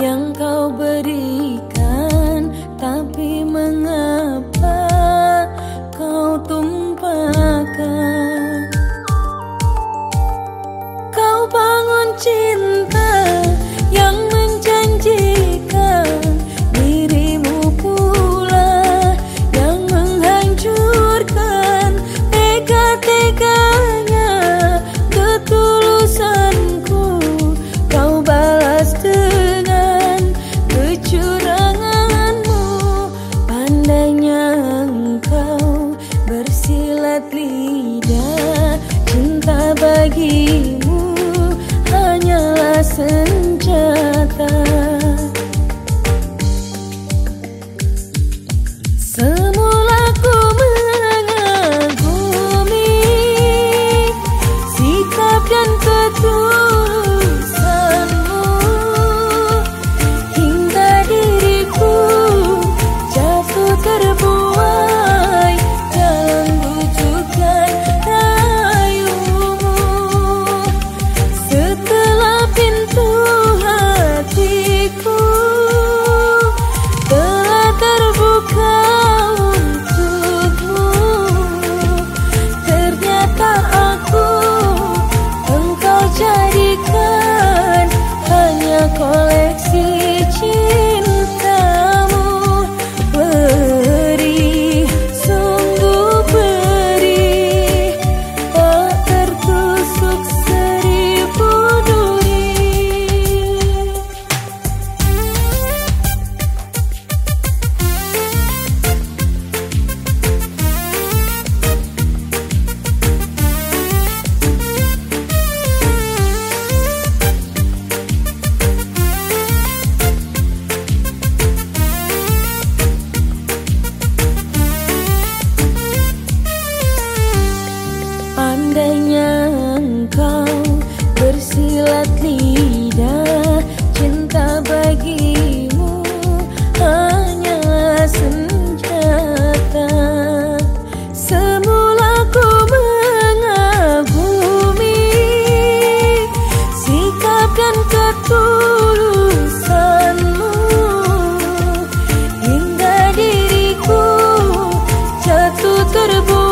yang kau berikan. Tapi mengapa kau tumpahkan? Kau bangun cinta ikat cinta bagimu hanya senjata. Semula ku mengagumi sikap dan ketulusanmu. Hingga diriku jatuh terbuka